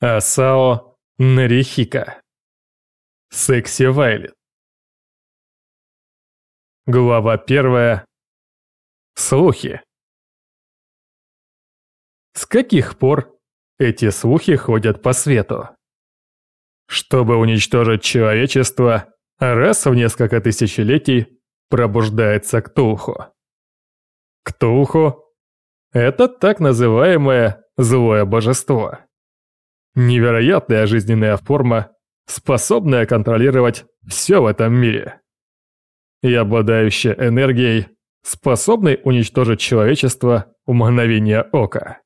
Асао Нарихика. Секси Вайлет. Глава первая. Слухи. С каких пор эти слухи ходят по свету? Чтобы уничтожить человечество, раз в несколько тысячелетий пробуждается Ктулху. Ктулху – это так называемое злое божество. Невероятная жизненная форма, способная контролировать все в этом мире. И обладающая энергией, способной уничтожить человечество в мгновение ока.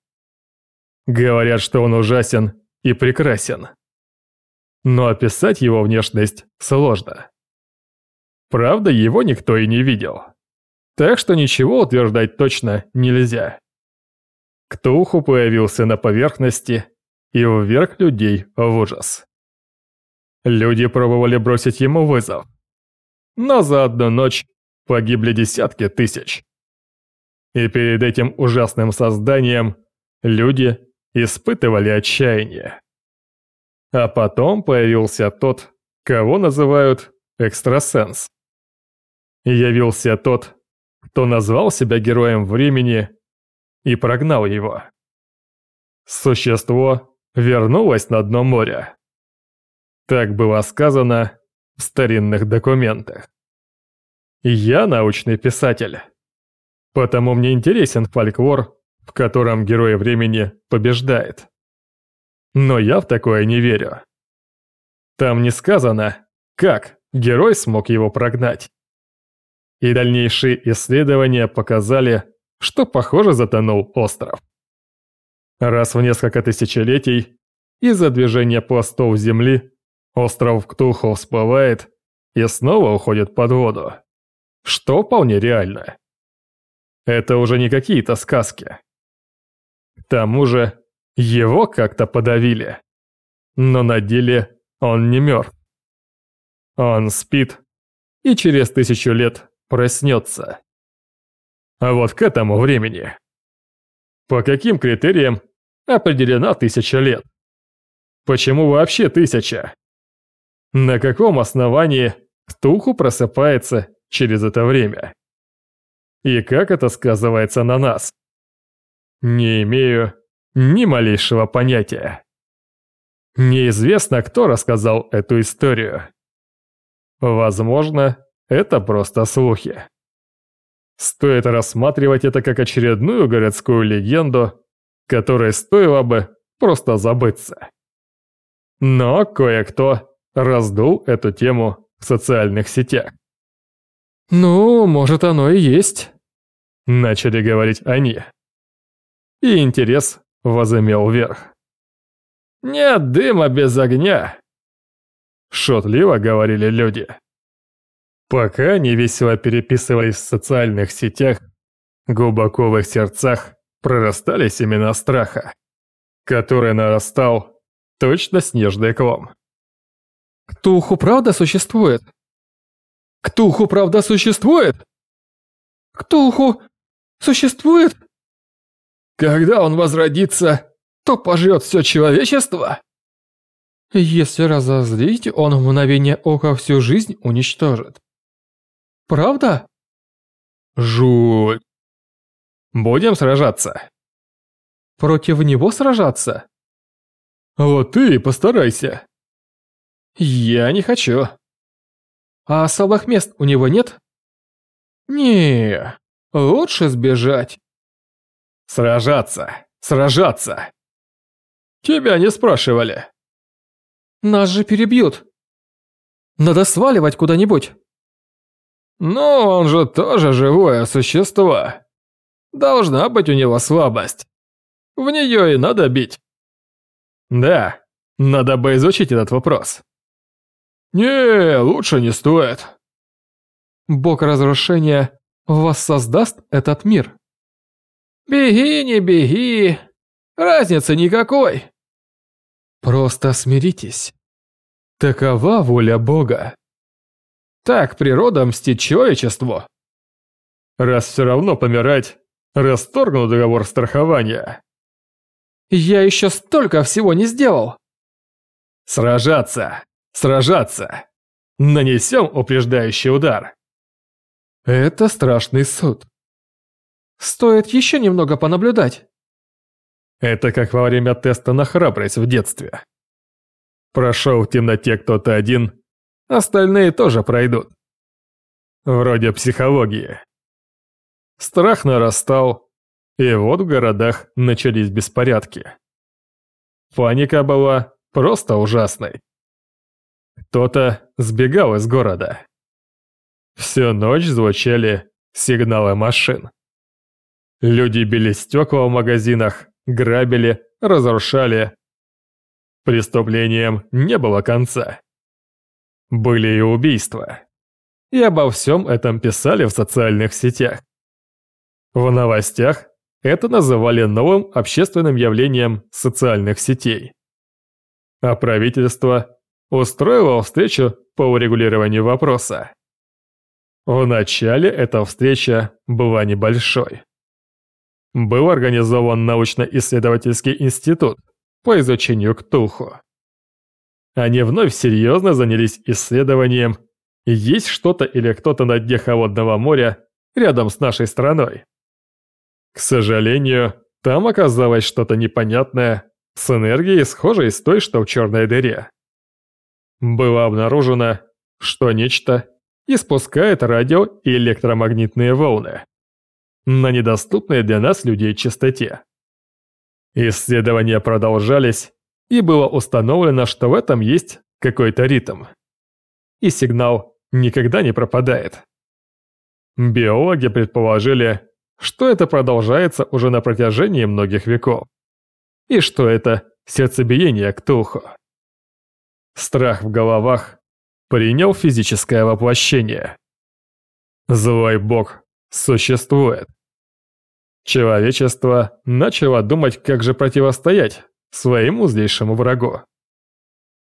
Говорят, что он ужасен и прекрасен. Но описать его внешность сложно. Правда, его никто и не видел. Так что ничего утверждать точно нельзя. Ктулху появился на поверхности и вверх людей в ужас. Люди пробовали бросить ему вызов. Но за одну ночь погибли десятки тысяч. И перед этим ужасным созданием люди испытывали отчаяние. А потом появился тот, кого называют экстрасенс. Явился тот, кто назвал себя героем времени и прогнал его. Существо вернулось на дно моря. Так было сказано в старинных документах. Я научный писатель, потому мне интересен фольклор, в котором герой времени побеждает. Но я в такое не верю. Там не сказано, как герой смог его прогнать. И дальнейшие исследования показали, что, похоже, затонул остров. Раз в несколько тысячелетий из-за движения пластов Земли остров Ктулху всплывает и снова уходит под воду, что вполне реально. Это уже не какие-то сказки. К тому же его как-то подавили. Но на деле он не мертв. Он спит и через тысячу лет проснется. А вот к этому времени. По каким критериям определена тысяча лет? Почему вообще тысяча? На каком основании Ктулху просыпается через это время? И как это сказывается на нас? Не имею ни малейшего понятия. Неизвестно, кто рассказал эту историю. Возможно, это просто слухи. Стоит рассматривать это как очередную городскую легенду, которой стоило бы просто забыться. Но кое-кто раздул эту тему в социальных сетях. «Ну, может, оно и есть», – начали говорить они. И интерес возымел верх. «Нет дыма без огня», – шутливо говорили люди. Пока они весело переписывались в социальных сетях, глубоко в их сердцах прорастали семена страха, который нарастал точно снежный ком. Ктулху правда существует? Ктулху правда существует? Ктулху существует? Когда он возродится, то пожрет все человечество? Если разозлить, он в мгновение ока всю жизнь уничтожит. Правда? Жуть. Будем сражаться. Против него сражаться? Вот ты постарайся. Я не хочу. А слабых мест у него нет? Не, лучше сбежать. Сражаться, сражаться. Тебя не спрашивали. Нас же перебьют. Надо сваливать куда-нибудь. Но он же тоже живое существо. Должна быть у него слабость. В нее и надо бить. Да, надо бы изучить этот вопрос. Не, лучше не стоит. Бог разрушения воссоздаст этот мир. Беги, не беги. Разницы никакой. Просто смиритесь. Такова воля Бога. Так природа мстит человечеству. Раз все равно помирать, расторгну договор страхования. Я еще столько всего не сделал. Сражаться! Сражаться! Нанесем упреждающий удар. Это страшный суд. Стоит еще немного понаблюдать. Это как во время теста на храбрость в детстве. Прошел в темноте кто-то один, остальные тоже пройдут. Вроде психологии. Страх нарастал, и вот в городах начались беспорядки. Паника была просто ужасной. Кто-то сбегал из города. Всю ночь звучали сигналы машин. Люди били стекла в магазинах, грабили, разрушали. Преступлениям не было конца. Были и убийства. И обо всем этом писали в социальных сетях. В новостях это называли новым общественным явлением социальных сетей. А правительство устроило встречу по урегулированию вопроса. Вначале эта встреча была небольшой. Был организован научно-исследовательский институт по изучению Ктулху. Они вновь серьезно занялись исследованием, есть что-то или кто-то на дне холодного моря рядом с нашей страной. К сожалению, там оказалось что-то непонятное с энергией, схожей с той, что в черной дыре. Было обнаружено, что нечто испускает радио и электромагнитные волны на недоступной для нас людей частоте. Исследования продолжались, и было установлено, что в этом есть какой-то ритм. И сигнал никогда не пропадает. Биологи предположили, что это продолжается уже на протяжении многих веков. И что это сердцебиение Ктулху. Страх в головах принял физическое воплощение. Злой бог существует. Человечество начало думать, как же противостоять своему злейшему врагу.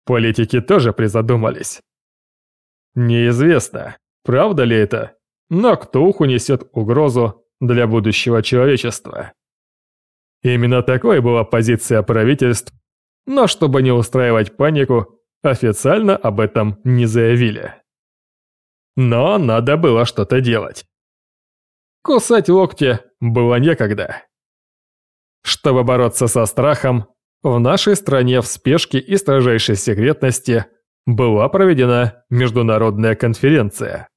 Политики тоже призадумались. Неизвестно, правда ли это, но Ктулху несет угрозу для будущего человечества. Именно такой была позиция правительств, но чтобы не устраивать панику, официально об этом не заявили. Но надо было что-то делать. Кусать локти было некогда. Чтобы бороться со страхом, в нашей стране в спешке и строжайшей секретности была проведена международная конференция.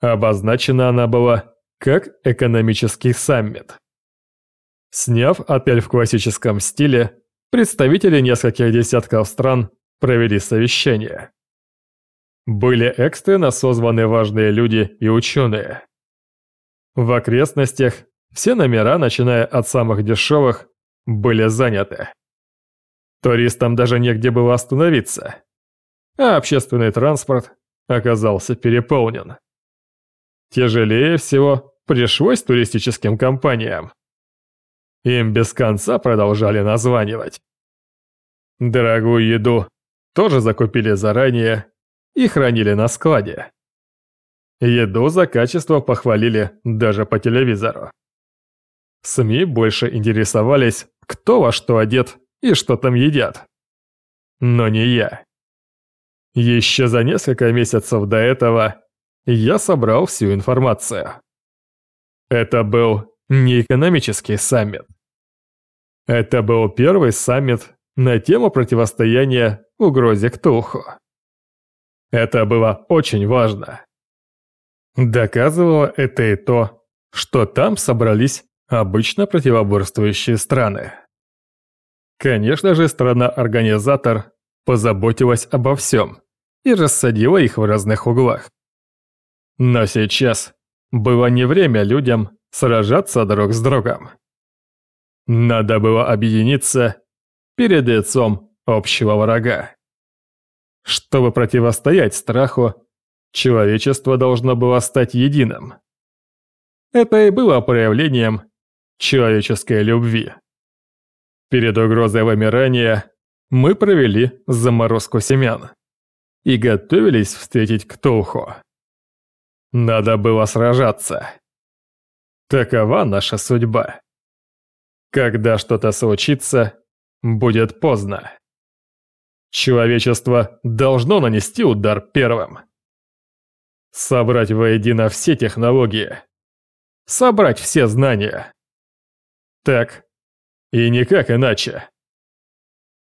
Обозначена она была как экономический саммит. Сняв отель в классическом стиле, представители нескольких десятков стран провели совещание. Были экстренно созваны важные люди и ученые. В окрестностях все номера, начиная от самых дешевых, были заняты. Туристам даже негде было остановиться, а общественный транспорт оказался переполнен. Тяжелее всего пришлось туристическим компаниям. Им без конца продолжали названивать. Дорогую еду тоже закупили заранее и хранили на складе. Еду за качество похвалили даже по телевизору. СМИ больше интересовались, кто во что одет и что там едят. Но не я. Еще за несколько месяцев до этого я собрал всю информацию. Это был не экономический саммит. Это был первый саммит на тему противостояния угрозе Ктулху. Это было очень важно. Доказывало это и то, что там собрались обычно противоборствующие страны. Конечно же, страна-организатор позаботилась обо всем и рассадила их в разных углах. Но сейчас было не время людям сражаться друг с другом. Надо было объединиться перед лицом общего врага. Чтобы противостоять страху, человечество должно было стать единым. Это и было проявлением человеческой любви. Перед угрозой вымирания мы провели заморозку семян и готовились встретить Ктулху. Надо было сражаться. Такова наша судьба. Когда что-то случится, будет поздно. Человечество должно нанести удар первым. Собрать воедино все технологии. Собрать все знания. Так, и никак иначе.